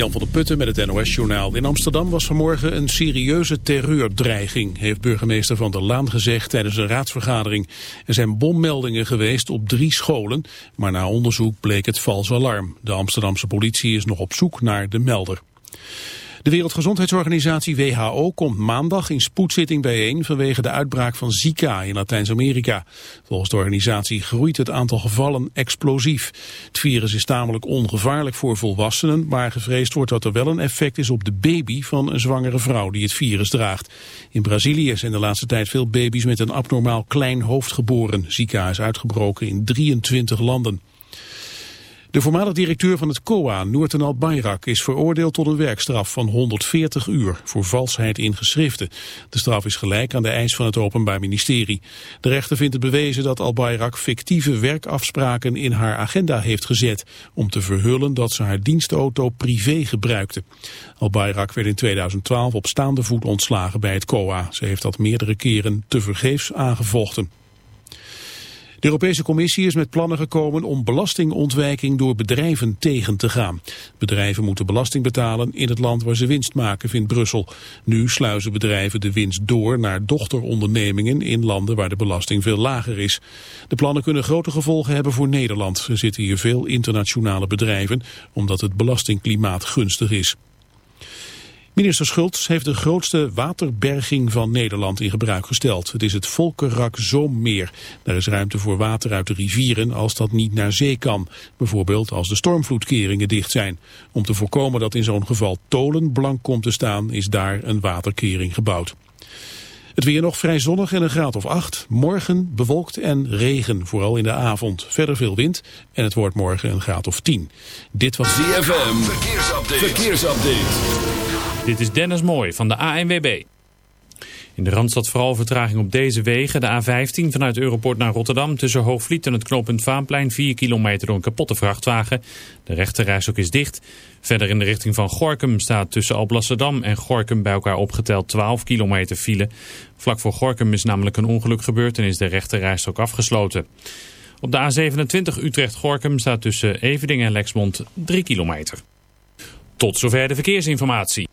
Jan van der Putten met het NOS-journaal. In Amsterdam was vanmorgen een serieuze terreurdreiging, heeft burgemeester Van der Laan gezegd tijdens een raadsvergadering. Er zijn bommeldingen geweest op drie scholen, maar na onderzoek bleek het vals alarm. De Amsterdamse politie is nog op zoek naar de melder. De Wereldgezondheidsorganisatie WHO komt maandag in spoedzitting bijeen vanwege de uitbraak van Zika in Latijns-Amerika. Volgens de organisatie groeit het aantal gevallen explosief. Het virus is tamelijk ongevaarlijk voor volwassenen, maar gevreesd wordt dat er wel een effect is op de baby van een zwangere vrouw die het virus draagt. In Brazilië zijn de laatste tijd veel baby's met een abnormaal klein hoofd geboren. Zika is uitgebroken in 23 landen. De voormalig directeur van het COA, Noorten Al-Bayrak, is veroordeeld tot een werkstraf van 140 uur voor valsheid in geschriften. De straf is gelijk aan de eis van het Openbaar Ministerie. De rechter vindt het bewezen dat Al-Bayrak fictieve werkafspraken in haar agenda heeft gezet om te verhullen dat ze haar dienstauto privé gebruikte. Al-Bayrak werd in 2012 op staande voet ontslagen bij het COA. Ze heeft dat meerdere keren tevergeefs aangevochten. De Europese Commissie is met plannen gekomen om belastingontwijking door bedrijven tegen te gaan. Bedrijven moeten belasting betalen in het land waar ze winst maken, vindt Brussel. Nu sluizen bedrijven de winst door naar dochterondernemingen in landen waar de belasting veel lager is. De plannen kunnen grote gevolgen hebben voor Nederland. Er zitten hier veel internationale bedrijven, omdat het belastingklimaat gunstig is. Minister Schultz heeft de grootste waterberging van Nederland in gebruik gesteld. Het is het Volkerak Zoommeer. Daar is ruimte voor water uit de rivieren als dat niet naar zee kan. Bijvoorbeeld als de stormvloedkeringen dicht zijn. Om te voorkomen dat in zo'n geval tolen blank komt te staan is daar een waterkering gebouwd. Het weer nog vrij zonnig en een graad of 8. Morgen bewolkt en regen, vooral in de avond. Verder veel wind en het wordt morgen een graad of 10. Dit was ZFM. Verkeersupdate. Verkeersupdate. Dit is Dennis Mooi van de ANWB. In de Randstad vooral vertraging op deze wegen. De A15 vanuit Europort naar Rotterdam tussen Hoogvliet en het knooppunt Vaanplein. 4 kilometer door een kapotte vrachtwagen. De rechte ook is dicht. Verder in de richting van Gorkum staat tussen Alblasserdam en Gorkum bij elkaar opgeteld 12 kilometer file. Vlak voor Gorkum is namelijk een ongeluk gebeurd en is de rechte ook afgesloten. Op de A27 Utrecht-Gorkum staat tussen Eveding en Lexmond 3 kilometer. Tot zover de verkeersinformatie.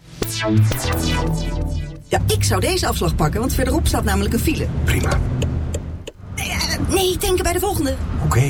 Ja, ik zou deze afslag pakken, want verderop staat namelijk een file. Prima. Nee, uh, nee denken bij de volgende. Oké.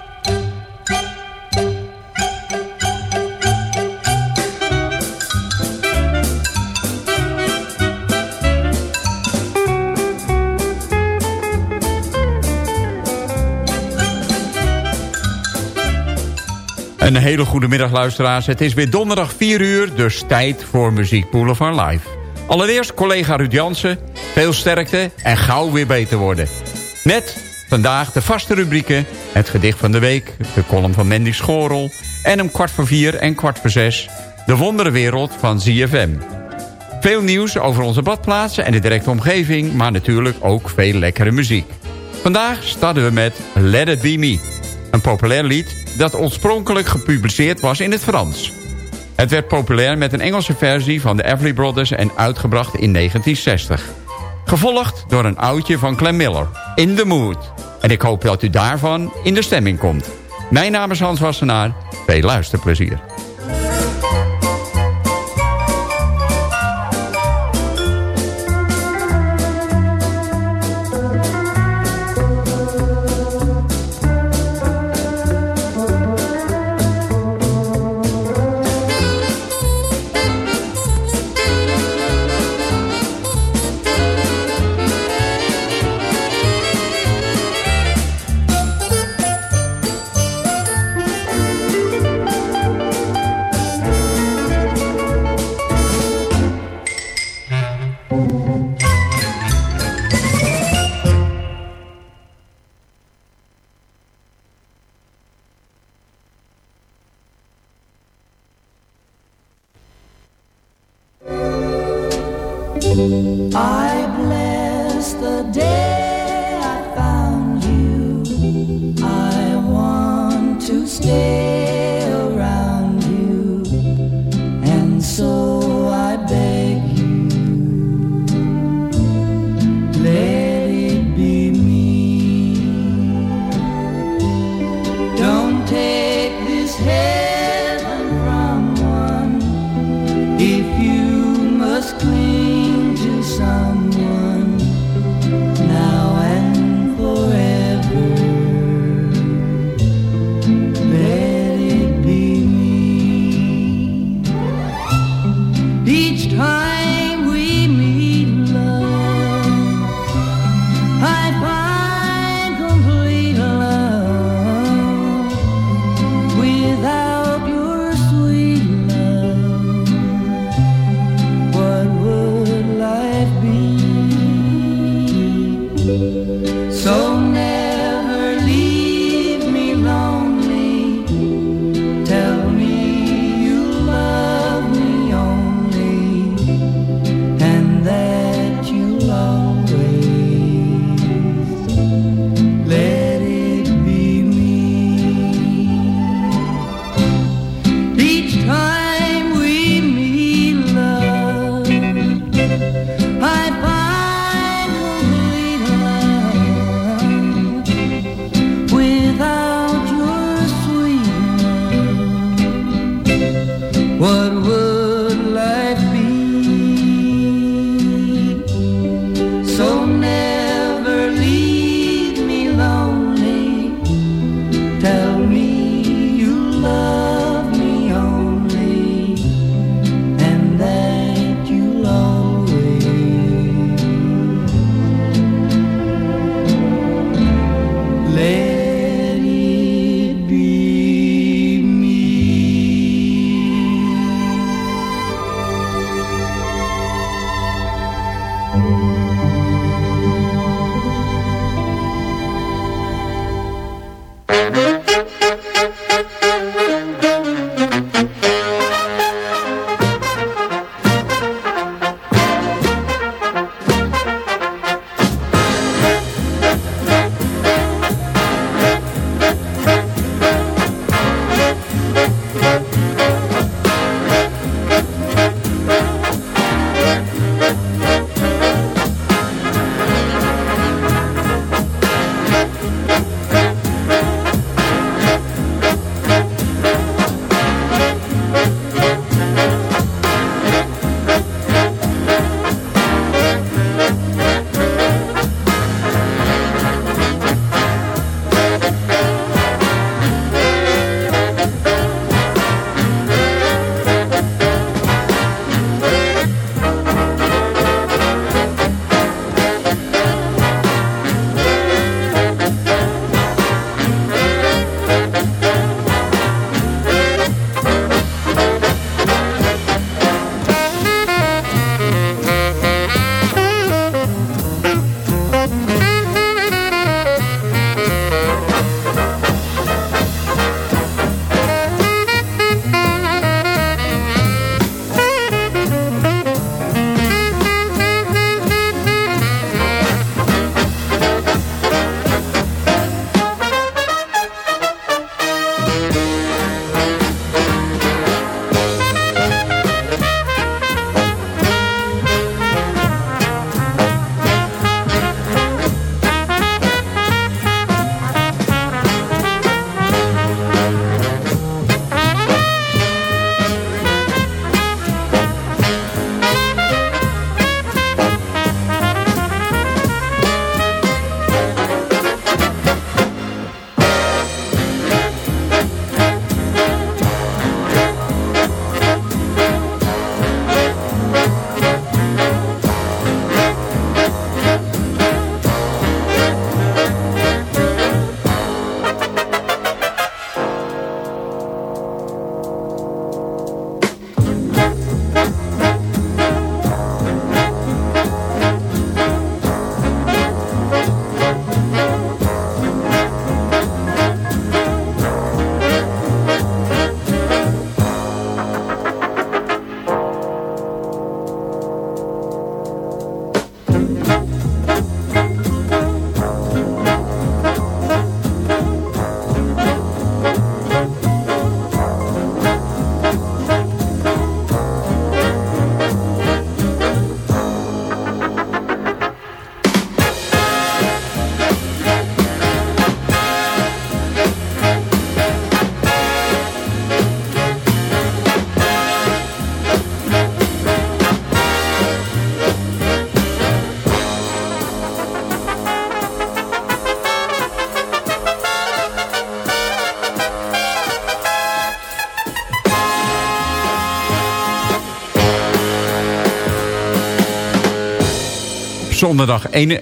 Een hele goede middag luisteraars. Het is weer donderdag 4 uur, dus tijd voor Muziek Boulevard Live. Allereerst collega Ruud Jansen, veel sterkte en gauw weer beter worden. Net vandaag de vaste rubrieken, het gedicht van de week, de column van Mandy Schorel... en om kwart voor vier en kwart voor zes, de wonderenwereld van ZFM. Veel nieuws over onze badplaatsen en de directe omgeving... maar natuurlijk ook veel lekkere muziek. Vandaag starten we met Let It Be Me, een populair lied dat oorspronkelijk gepubliceerd was in het Frans. Het werd populair met een Engelse versie van de Everly Brothers... en uitgebracht in 1960. Gevolgd door een oudje van Clem Miller, In the Mood. En ik hoop dat u daarvan in de stemming komt. Mijn naam is Hans Wassenaar. Veel luisterplezier.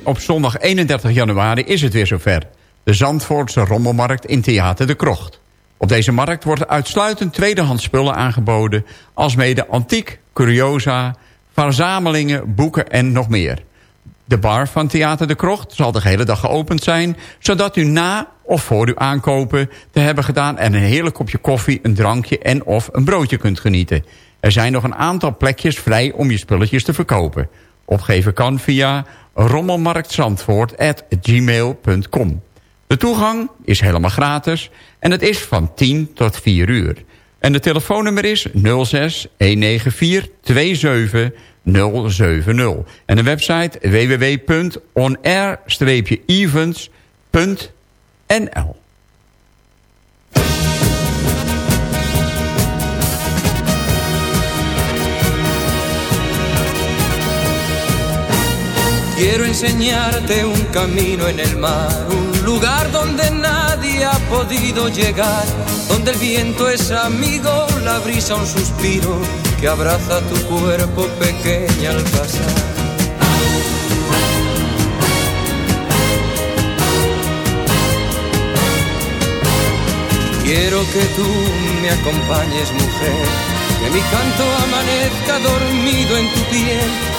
Op zondag 31 januari is het weer zover. De Zandvoortse Rommelmarkt in Theater de Krocht. Op deze markt wordt uitsluitend tweedehands spullen aangeboden... alsmede antiek, curiosa, verzamelingen, boeken en nog meer. De bar van Theater de Krocht zal de hele dag geopend zijn... zodat u na of voor uw aankopen te hebben gedaan... en een heerlijk kopje koffie, een drankje en of een broodje kunt genieten. Er zijn nog een aantal plekjes vrij om je spulletjes te verkopen. Opgeven kan via rommelmarktzandvoort.gmail.com. De toegang is helemaal gratis en het is van 10 tot 4 uur. En de telefoonnummer is 06 194 27 070. En de website www.onair-events.nl Quiero enseñarte un camino en el mar, un lugar donde nadie ha podido llegar, donde el viento es amigo, la brisa un suspiro que abraza tu cuerpo pequeña al pasar. Quiero que tú me acompañes, mujer, que mi canto amanezca dormido en tu piel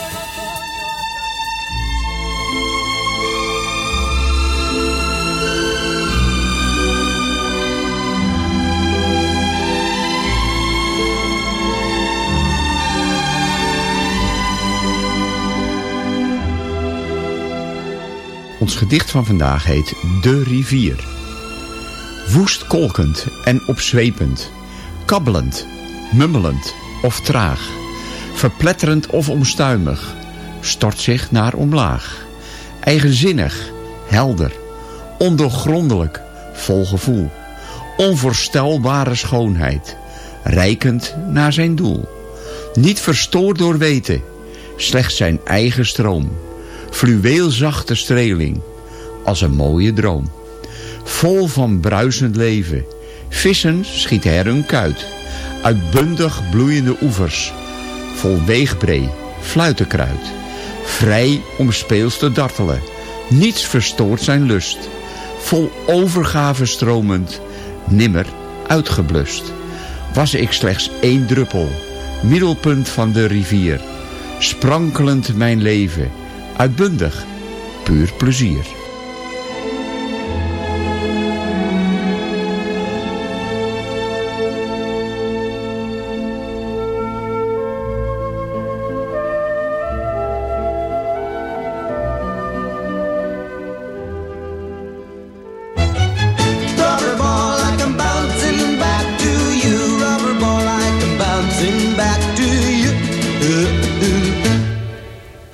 gedicht van vandaag heet De Rivier. Woest kolkend en opzwepend, kabbelend, mummelend of traag, verpletterend of omstuimig, stort zich naar omlaag. Eigenzinnig, helder, ondoorgrondelijk, vol gevoel, onvoorstelbare schoonheid, rijkend naar zijn doel. Niet verstoord door weten, slechts zijn eigen stroom, fluweelzachte streling, als een mooie droom vol van bruisend leven. Vissen schieten er hun kuit, uitbundig bloeiende oevers, vol weegbree, fluitenkruid. Vrij om speels te dartelen, niets verstoort zijn lust. Vol overgave stromend, nimmer uitgeblust. Was ik slechts één druppel, middelpunt van de rivier. Sprankelend mijn leven, uitbundig, puur plezier.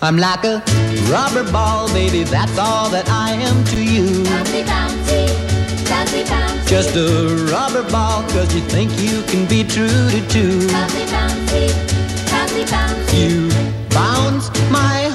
I'm like a rubber ball, baby, that's all that I am to you. Bouncy, bouncy, bouncy, bouncy. Just a rubber ball, cause you think you can be true to two. Bouncy, bouncy, bouncy, bouncy. You bounce my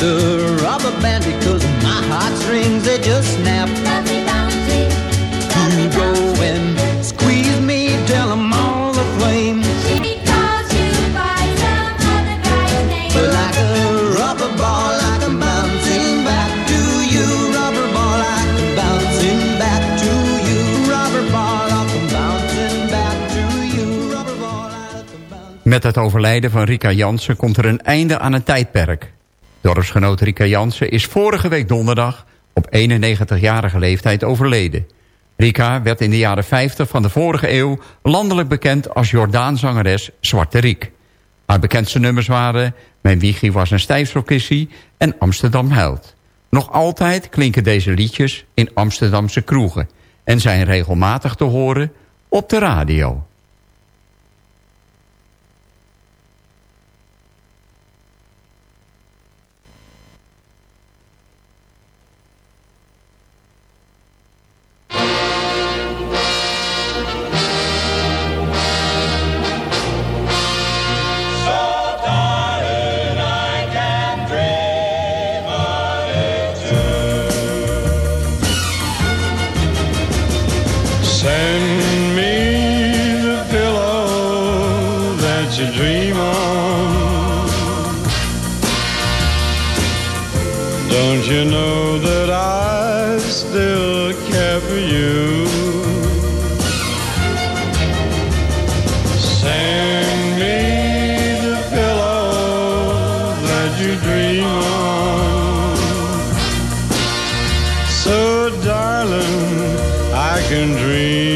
bouncy. A rubber band because my heartstrings they just snap. Bouncy, bouncy, bouncy, You go bouncy. and squeeze me till I'm all aflame. She calls you by some other guy's name. But like a rubber ball, like I'm bouncing back to you. Rubber ball, like I'm bouncing back to you. Rubber ball, like I'm bouncing back to you. Rubber ball, like I'm bouncing. Met het overlijden van Rika Jansen komt er een einde aan een tijdperk. Dorpsgenoot Rika Jansen is vorige week donderdag op 91-jarige leeftijd overleden. Rika werd in de jaren 50 van de vorige eeuw landelijk bekend als Jordaanzangeres Zwarte Riek. Haar bekendste nummers waren Mijn wiegie was een stijfselkissie en Amsterdam huilt. Nog altijd klinken deze liedjes in Amsterdamse kroegen... en zijn regelmatig te horen op de radio. I can dream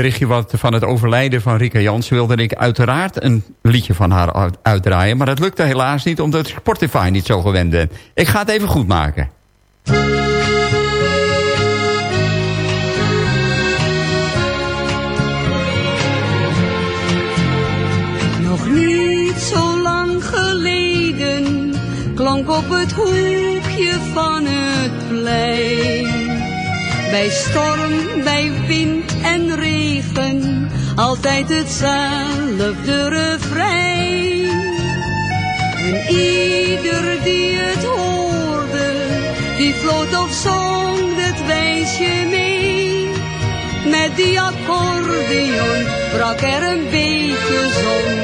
berichtje wat van het overlijden van Rika Jans... wilde ik uiteraard een liedje van haar uit- uitdraaien. Maar dat lukte helaas niet, omdat Spotify niet zo gewend ben. Ik ga het even goed maken. Nog niet zo lang geleden klonk op het hoekje van het plein. Bij storm, bij wind en altijd hetzelfde refrein. En ieder die het hoorde, die floot of zong het wijsje mee. Met die accordeon brak er een beetje zon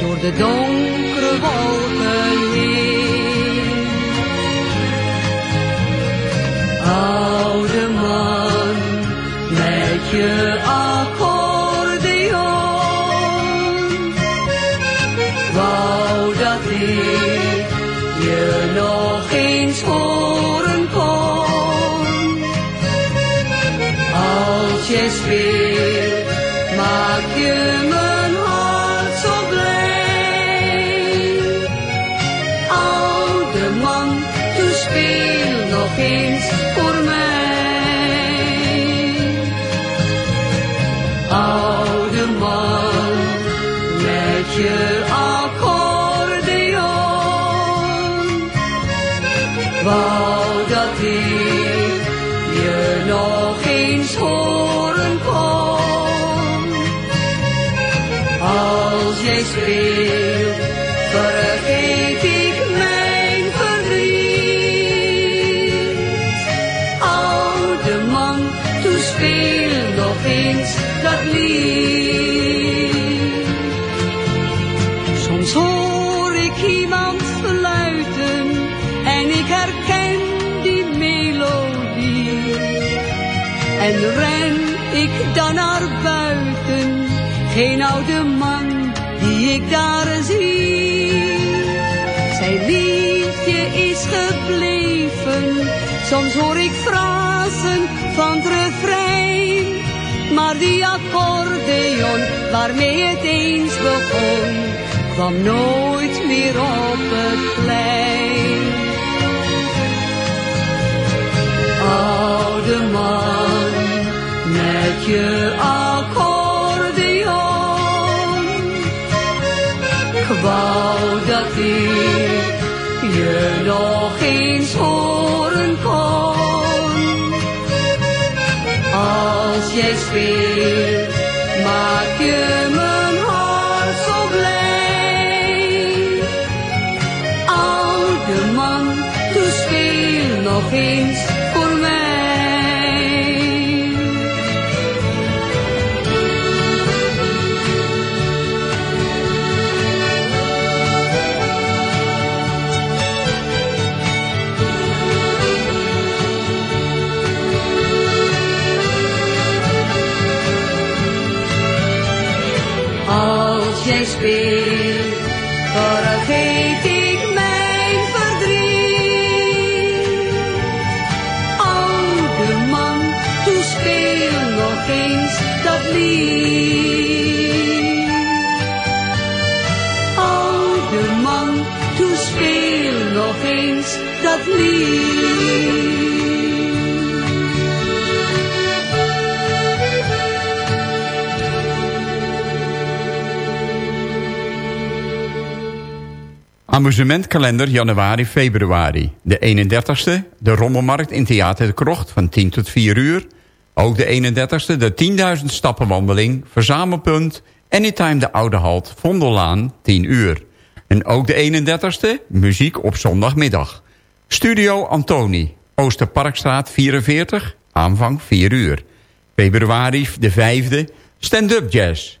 door de donkere wolken heen. Oude man, met je accordeon, geen oude man die ik daar zie. Zijn liedje is gebleven, soms hoor ik frasen van het refrein. Maar die accordeon waarmee het eens begon, kwam nooit meer op het plein. Oude man, met je je nog eens horen kon. Als jij speelt, maak je mijn hart zo blij. Oude man, doe speel nog eens Amusementkalender januari-februari. De 31ste, de Rommelmarkt in Theater de Krocht van 10 tot 4 uur. Ook de 31ste, de 10.000 stappenwandeling, verzamelpunt... Anytime de Oude Halt, Vondellaan, 10 uur. En ook de 31ste, muziek op zondagmiddag. Studio Antoni, Oosterparkstraat 44, aanvang 4 uur. Februari de 5e, stand-up jazz.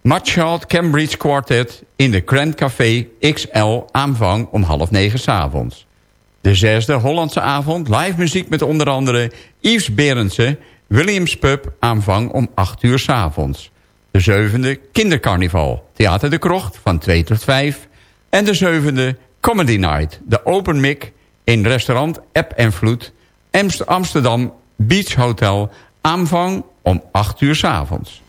Matchard Cambridge Quartet in de Grand Café XL aanvang om half negen s'avonds. De zesde Hollandse avond live muziek met onder andere Yves Berendsen... Williams Pub aanvang om 8 uur s'avonds. De zevende Kindercarnival, Theater de Krocht van 2 tot 5. En de zevende Comedy Night, de open mic in restaurant App en Vloed... Amst- Amsterdam Beach Hotel, aanvang om 8 uur 's avonds.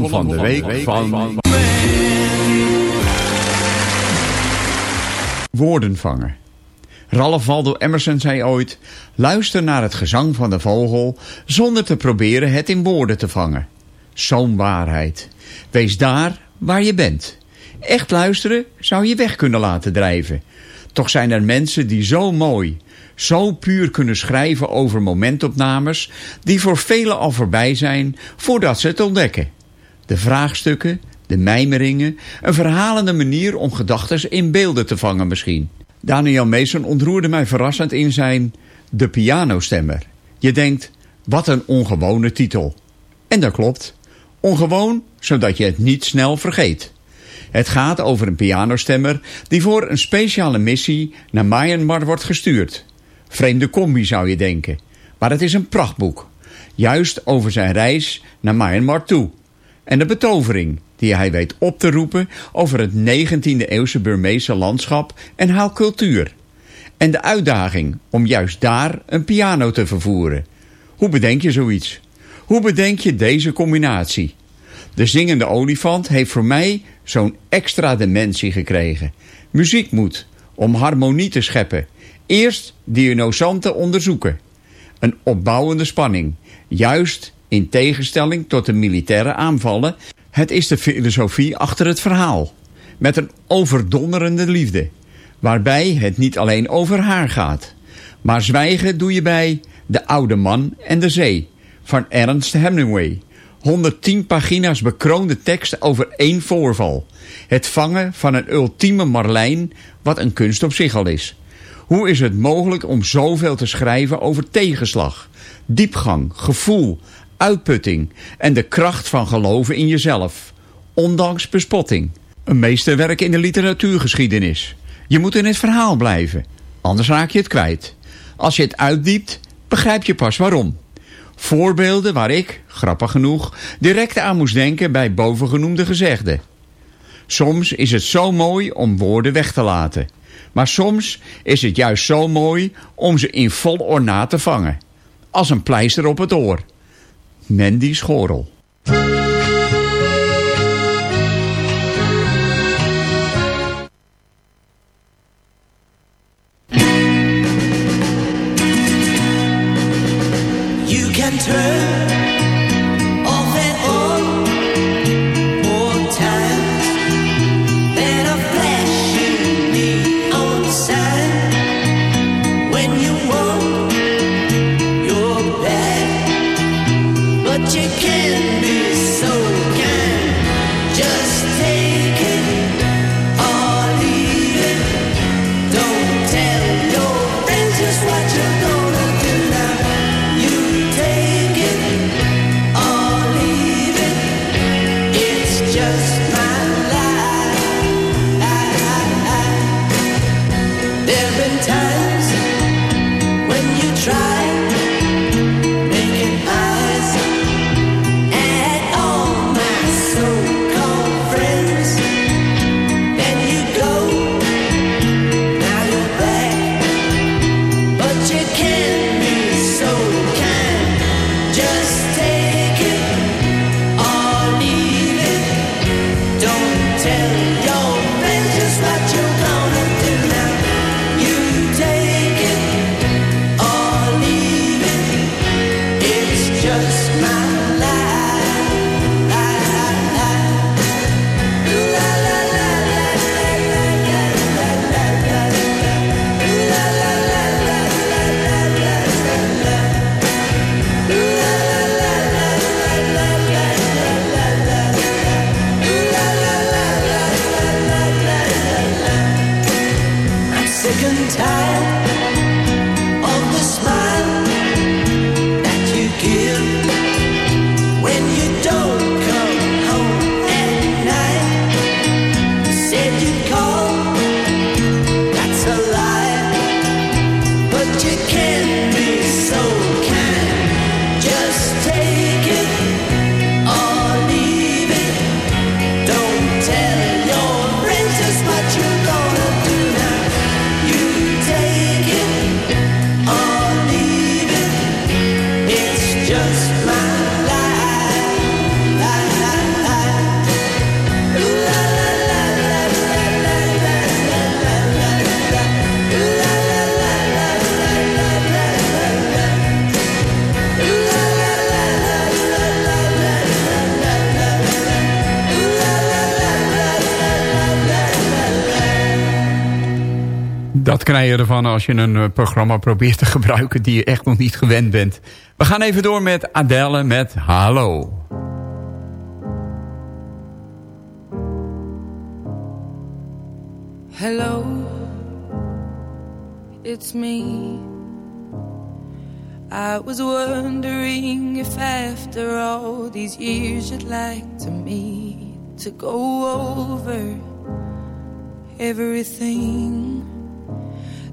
Column van de week van... Woordenvanger. Ralph Waldo Emerson zei ooit... luister naar het gezang van de vogel... zonder te proberen het in woorden te vangen. Zo'n waarheid. Wees daar waar je bent. Echt luisteren zou je weg kunnen laten drijven. Toch zijn er mensen die zo mooi, zo puur kunnen schrijven over momentopnames... die voor velen al voorbij zijn voordat ze het ontdekken. De vraagstukken, de mijmeringen, een verhalende manier om gedachten in beelden te vangen misschien. Daniel Mason ontroerde mij verrassend in zijn De Pianostemmer. Je denkt, wat een ongewone titel. En dat klopt. Ongewoon, zodat je het niet snel vergeet. Het gaat over een pianostemmer die voor een speciale missie naar Myanmar wordt gestuurd. Vreemde combi zou je denken, maar het is een prachtboek. Juist over zijn reis naar Myanmar toe. En de betovering die hij weet op te roepen over het 19e eeuwse Burmeese landschap en haar cultuur. En de uitdaging om juist daar een piano te vervoeren. Hoe bedenk je zoiets? Hoe bedenk je deze combinatie? De zingende olifant heeft voor mij zo'n extra dimensie gekregen. Muziek moet, om harmonie te scheppen. Eerst dinosanten onderzoeken. Een opbouwende spanning. Juist in tegenstelling tot de militaire aanvallen. Het is de filosofie achter het verhaal. Met een overdonderende liefde. Waarbij het niet alleen over haar gaat. Maar zwijgen doe je bij De Oude Man en de Zee van Ernst Hemingway. 110 pagina's bekroonde tekst over één voorval. Het vangen van een ultieme marlijn, wat een kunst op zich al is. Hoe is het mogelijk om zoveel te schrijven over tegenslag, diepgang, gevoel, uitputting en de kracht van geloven in jezelf, ondanks bespotting? Een meesterwerk in de literatuurgeschiedenis. Je moet in het verhaal blijven, anders raak je het kwijt. Als je het uitdiept, begrijp je pas waarom. Voorbeelden waar ik, grappig genoeg, direct aan moest denken bij bovengenoemde gezegden. Soms is het zo mooi om woorden weg te laten. Maar soms is het juist zo mooi om ze in vol ornaat te vangen. Als een pleister op het oor. Mandy Schorel. ervan als je een eh, programma probeert te gebruiken die je echt nog niet gewend bent. We gaan even door met Adele met Hallo. Hello, it's me. I was wondering if after all these years you'd like to me to go over everything.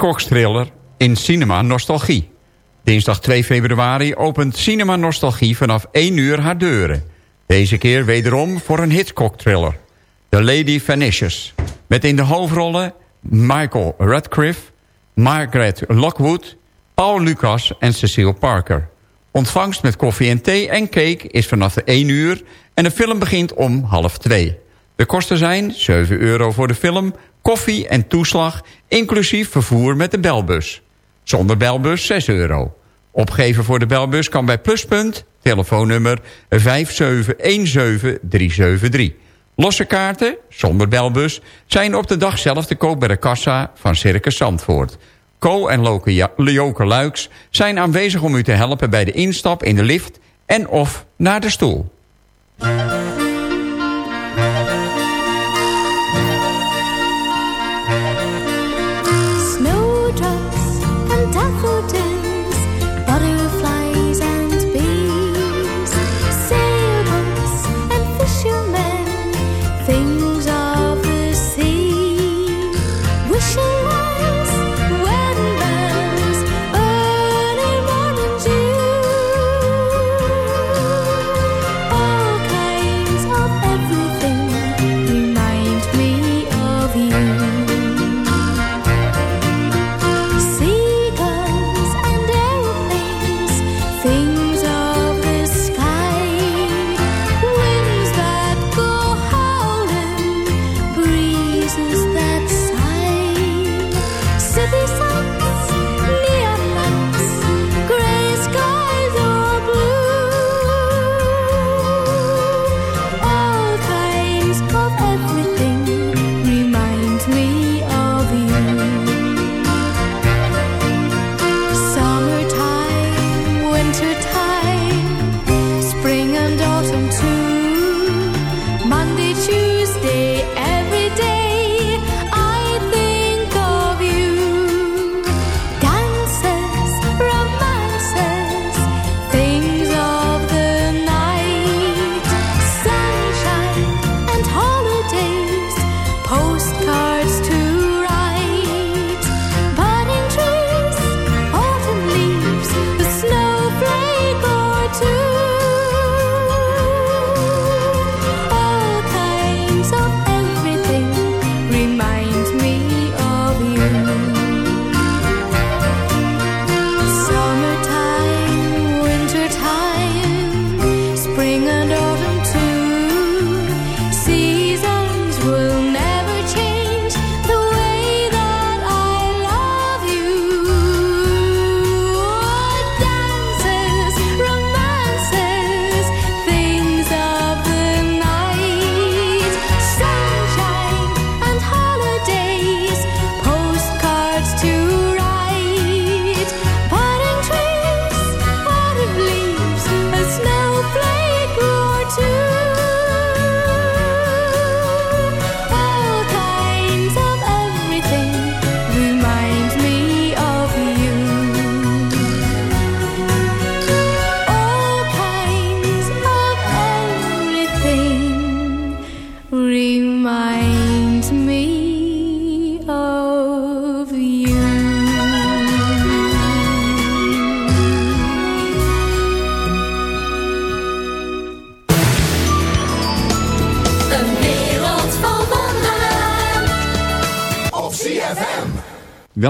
Hitchcock's thriller in Cinema Nostalgie. Dinsdag 2 februari opent Cinema Nostalgie vanaf 1 uur haar deuren. Deze keer wederom voor een Hitchcock-thriller. The Lady Vanishes. Met in de hoofdrollen Michael Radcliffe, Margaret Lockwood, Paul Lucas en Cecile Parker. Ontvangst met koffie en thee en cake is vanaf de 1 uur... en de film begint om half 2. De kosten zijn 7 euro voor de film, koffie en toeslag... inclusief vervoer met de belbus. Zonder belbus 6 euro. Opgeven voor de belbus kan bij Pluspunt, telefoonnummer 5717373. Losse kaarten, zonder belbus, zijn op de dag zelf te koop bij de kassa van Circus Zandvoort. Co en Joke Luiks zijn aanwezig om u te helpen bij de instap in de lift en of naar de stoel.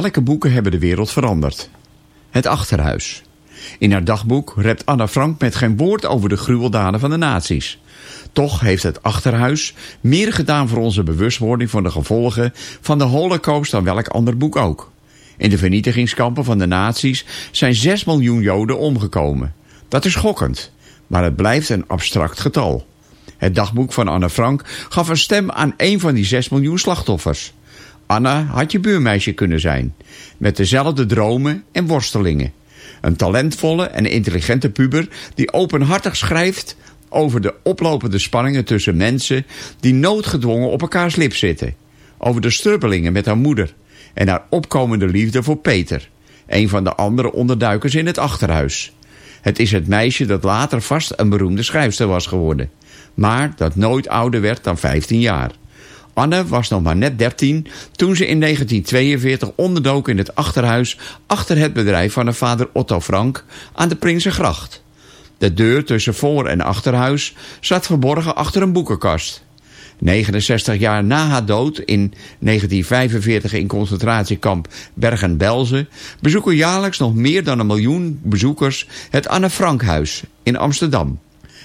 Welke boeken hebben de wereld veranderd? Het Achterhuis. In haar dagboek rept Anna Frank met geen woord over de gruweldaden van de nazi's. Toch heeft het Achterhuis meer gedaan voor onze bewustwording van de gevolgen van de holocaust dan welk ander boek ook. In de vernietigingskampen van de nazi's zijn 6 miljoen Joden omgekomen. Dat is schokkend, maar het blijft een abstract getal. Het dagboek van Anne Frank gaf een stem aan een van die 6 miljoen slachtoffers. Anna had je buurmeisje kunnen zijn, met dezelfde dromen en worstelingen. Een talentvolle en intelligente puber die openhartig schrijft over de oplopende spanningen tussen mensen die noodgedwongen op elkaars lip zitten. Over de strubbelingen met haar moeder en haar opkomende liefde voor Peter, een van de andere onderduikers in het achterhuis. Het is het meisje dat later vast een beroemde schrijfster was geworden, maar dat nooit ouder werd dan 15 jaar. Anne was nog maar net 13 toen ze in 1942 onderdook in het achterhuis achter het bedrijf van haar vader Otto Frank aan de Prinsengracht. De deur tussen voor- en achterhuis zat verborgen achter een boekenkast. 69 jaar na haar dood in 1945 in concentratiekamp Bergen-Belsen... bezoeken jaarlijks nog meer dan een miljoen bezoekers het Anne Frankhuis in Amsterdam.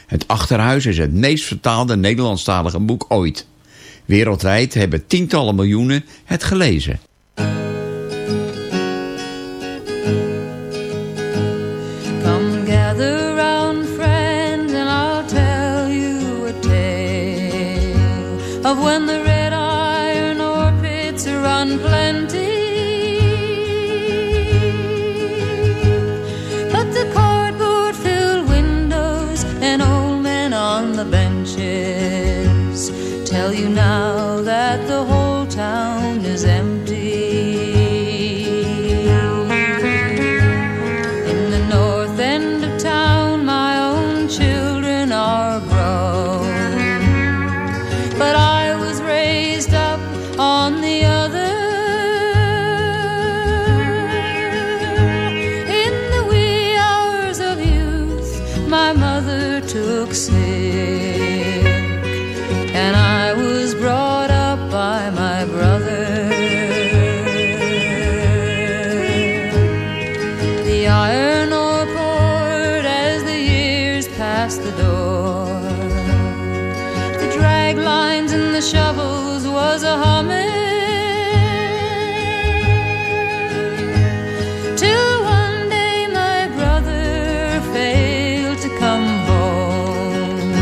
Het Achterhuis is het meest vertaalde Nederlandstalige boek ooit. Wereldwijd hebben tientallen miljoenen het gelezen. Shovels was a humming. Till one day my brother failed to come home,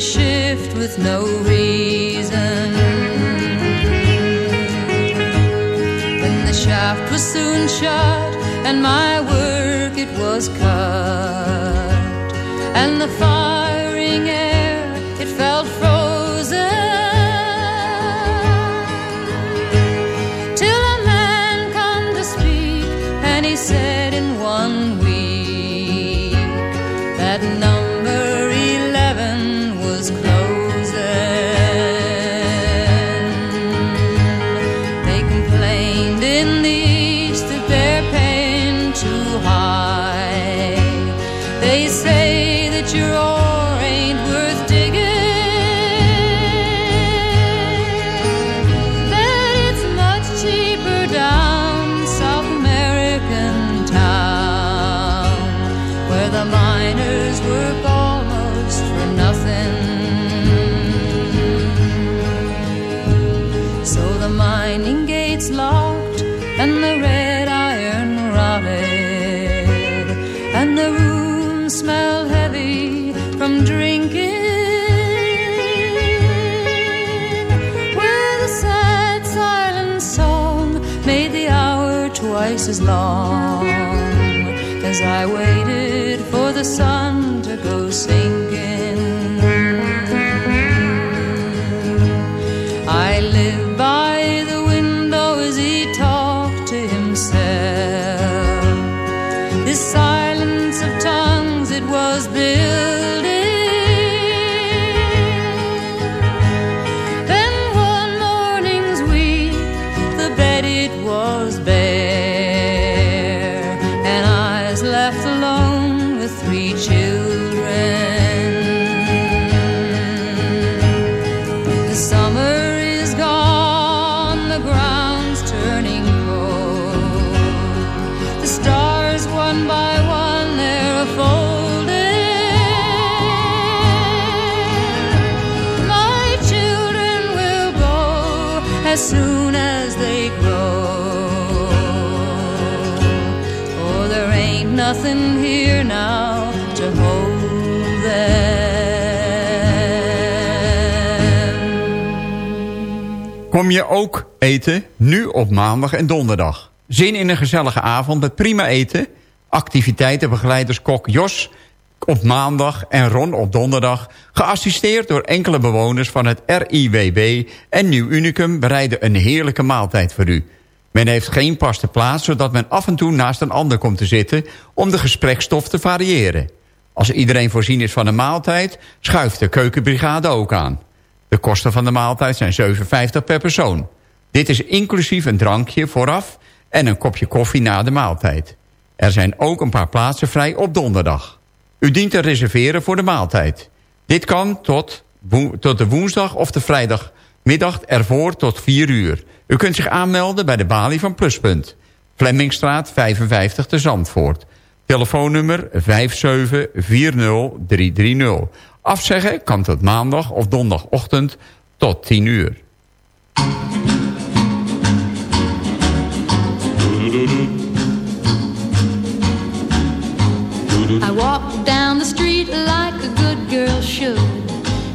shift with no reason. Then the shaft was soon shut, and my work it was cut, and the firing as long. As I waited for the sun Kom je ook eten, nu op maandag en donderdag. Zin in een gezellige avond met prima eten. Activiteitenbegeleiders kok Jos op maandag en Ron op donderdag... geassisteerd door enkele bewoners van het RIWB... en Nieuw Unicum bereiden een heerlijke maaltijd voor u. Men heeft geen vaste plaats, zodat men af en toe naast een ander komt te zitten... om de gesprekstof te variëren. Als iedereen voorzien is van een maaltijd, schuift de keukenbrigade ook aan. De kosten van de maaltijd zijn 7,50 per persoon. Dit is inclusief een drankje vooraf en een kopje koffie na de maaltijd. Er zijn ook een paar plaatsen vrij op donderdag. U dient te reserveren voor de maaltijd. Dit kan tot, tot de woensdag of de vrijdagmiddag ervoor tot 4 uur. U kunt zich aanmelden bij de balie van Pluspunt. Flemmingstraat 55 te Zandvoort. Telefoonnummer 5740330. Afzeggen kan tot maandag of donderdagochtend tot 10 uur. I walked down the street like a good girl should.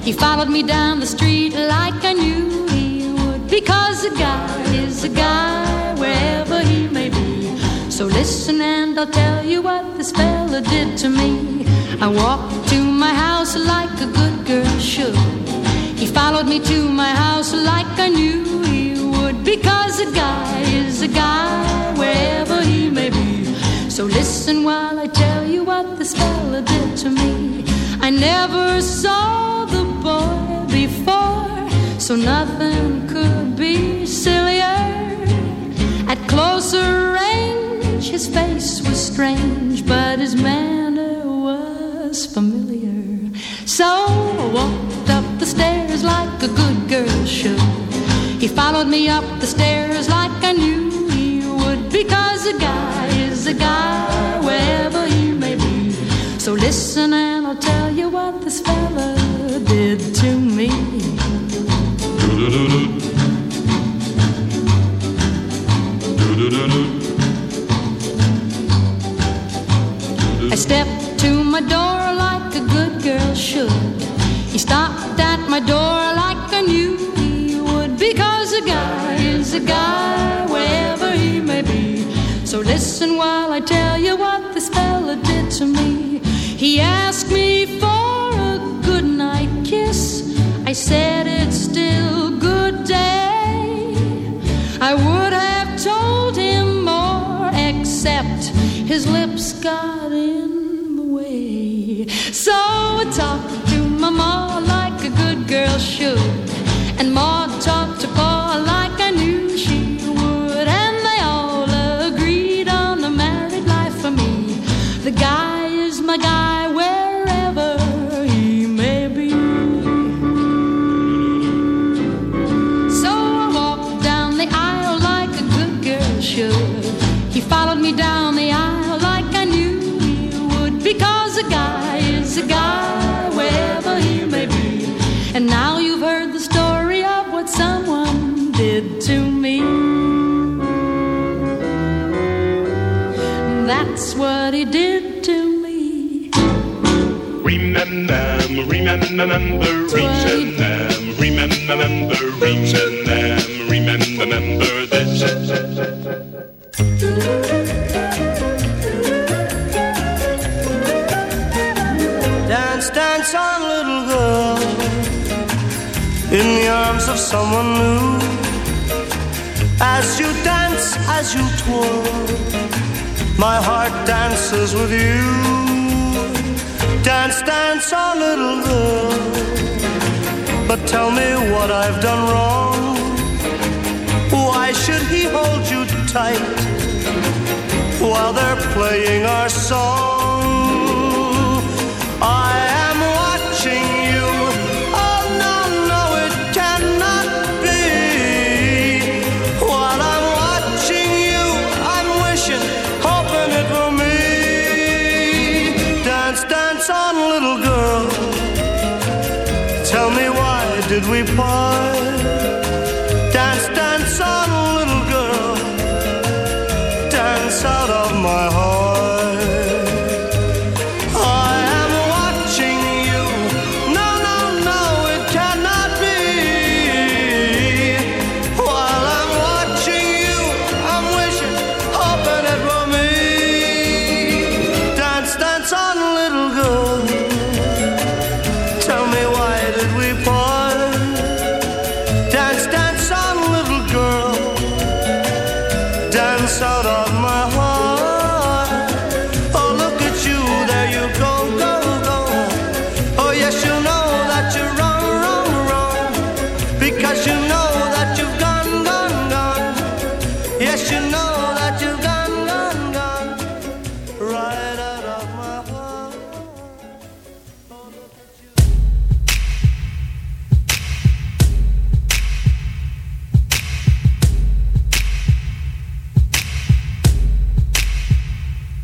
He followed me down the street like I knew he would. Because a guy is a guy So listen and I'll tell you what this fella did to me. I walked to my house like a good girl should. He followed me to my house like I knew he would. Because a guy is a guy wherever he may be. So listen while I tell you what this fella did to me. I never saw the boy before, so nothing could be sillier. At closer range, his face was strange, but his manner was familiar. So I walked up the stairs like a good girl should. He followed me up the stairs like I knew he would, because a guy is a guy wherever he may be. So listen and should. He stopped at my door like I knew he would. Because a guy is a guy wherever he may be. So listen while I tell you what this fella did to me. He asked me for a good night kiss. I said it's still good day. I would have told him more, except his lips got I talked to my ma like a good girl should, and ma talked remember remember remember remember remember this. Dance dance on little girl in the arms of someone new. As you dance as you twirl my heart dances with you. Dance, dance, our little girl. But tell me what I've done wrong. Why should he hold you tight while they're playing our song? fall.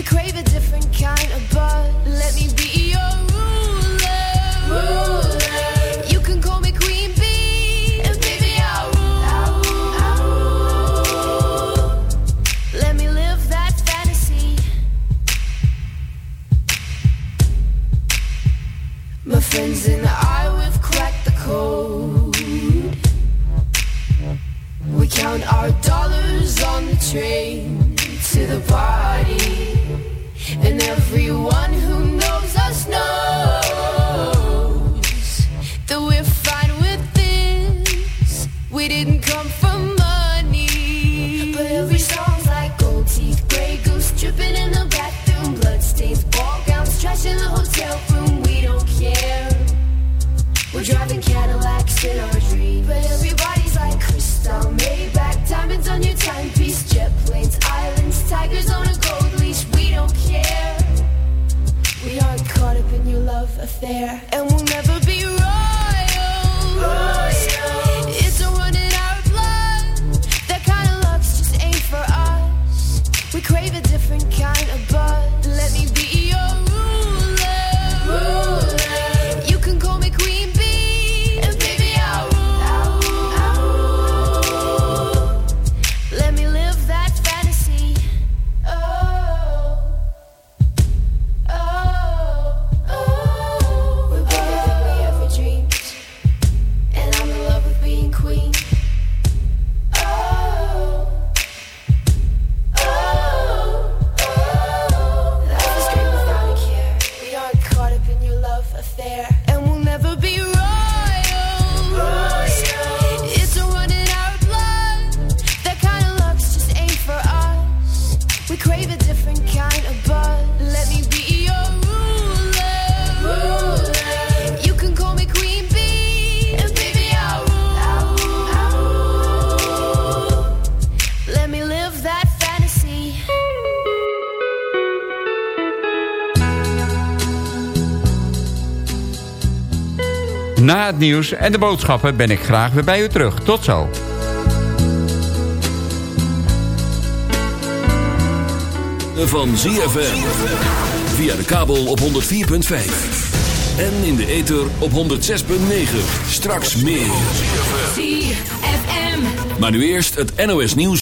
We crave a different kind of buzz. Let me be your ruler. You can call me Queen Bee, and I'll rule. Let me live that fantasy. My friends and I, we've cracked the code. We count our dollars on the train there. And we nieuws en de boodschappen ben ik graag weer bij u terug. Tot zo. Van ZFM. Via de kabel op 104.5. En in de ether op 106.9. Straks meer. ZFM. Maar nu eerst het NOS nieuws.